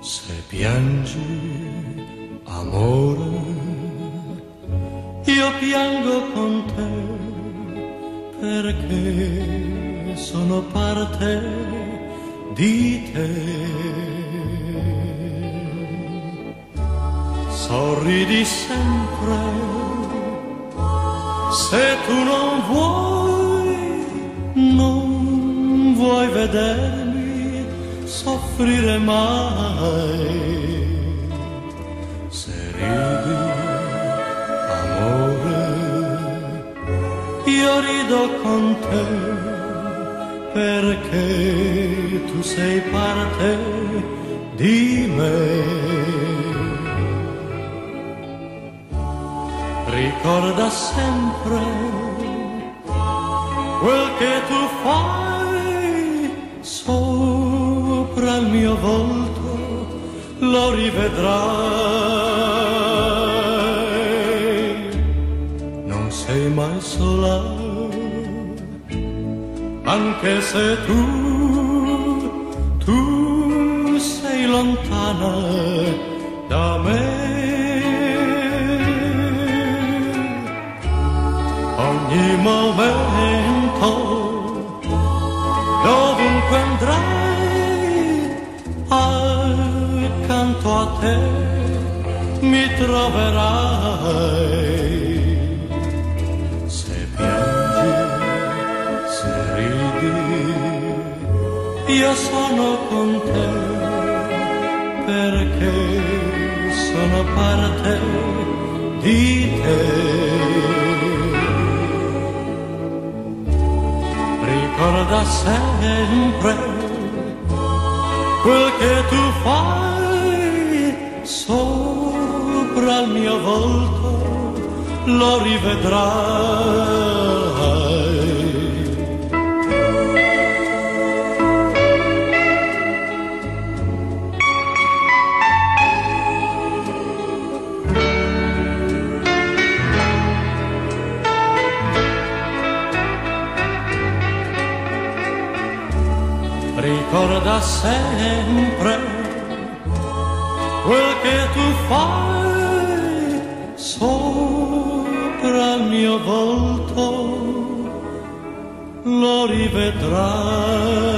Se piangi, amore, io piango con te perché sono parte di te. Sorridi sempre se tu non vuoi, vedermi soffrire mai. Se ridi, amore, io rido con te perché tu sei parte di me. Ricorda sempre quel che tu fai sopra il mio volto, lo rivedrai. Non sei mai sola, anche se tu, tu sei lontana da me. ogni momento, troverai. Se piangi, se ridi, io sono con te, perché sono parte di te. ricorda sempre quel che tu fai sopra il mio volto, lo rivedrai. ricorda sempre quel che tu fai sopra il mio volto, lo rivedrai.